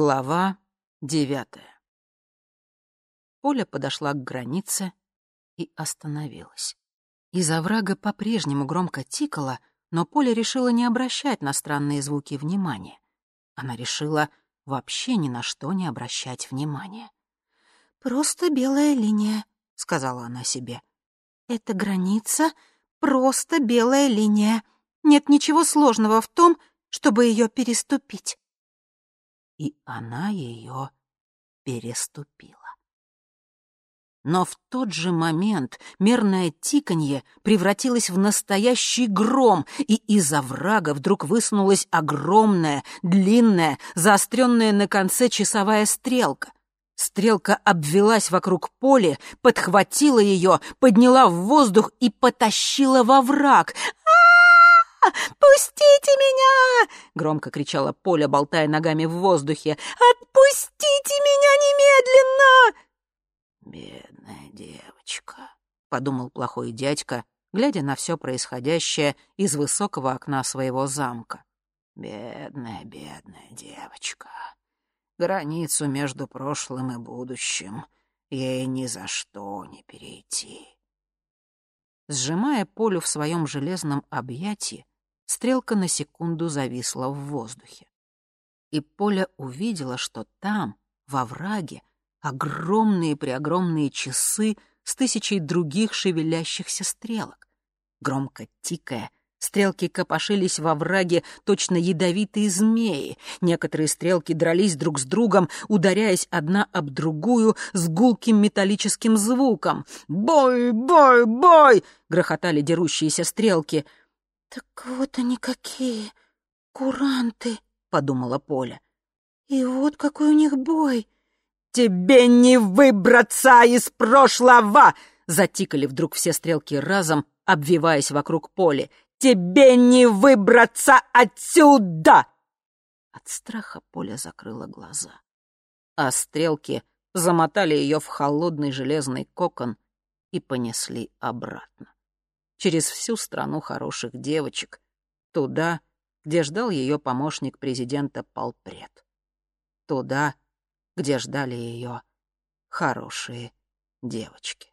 Глава девятая. Поля подошла к границе и остановилась. Из оврага по-прежнему громко тикало, но Поля решила не обращать на странные звуки внимания. Она решила вообще ни на что не обращать внимания. «Просто белая линия», — сказала она себе. «Это граница, просто белая линия. Нет ничего сложного в том, чтобы ее переступить» и она ее переступила. Но в тот же момент мерное тиканье превратилось в настоящий гром, и из оврага вдруг высунулась огромная, длинная, заостренная на конце часовая стрелка. Стрелка обвелась вокруг поля, подхватила ее, подняла в воздух и потащила во враг. Громко кричала Поля, болтая ногами в воздухе. «Отпустите меня немедленно!» «Бедная девочка», — подумал плохой дядька, глядя на все происходящее из высокого окна своего замка. «Бедная, бедная девочка. Границу между прошлым и будущим ей ни за что не перейти». Сжимая Полю в своем железном объятии, стрелка на секунду зависла в воздухе. И Поля увидела, что там, во враге, огромные-преогромные часы с тысячей других шевелящихся стрелок. Громко тикая, стрелки копошились во враге точно ядовитые змеи. Некоторые стрелки дрались друг с другом, ударяясь одна об другую с гулким металлическим звуком. «Бой! Бой! Бой!» — грохотали дерущиеся стрелки — «Так вот они какие, куранты», — подумала Поля. «И вот какой у них бой!» «Тебе не выбраться из прошлого!» Затикали вдруг все стрелки разом, обвиваясь вокруг поля. «Тебе не выбраться отсюда!» От страха Поля закрыла глаза. А стрелки замотали ее в холодный железный кокон и понесли обратно через всю страну хороших девочек, туда, где ждал ее помощник президента Полпред. Туда, где ждали ее хорошие девочки.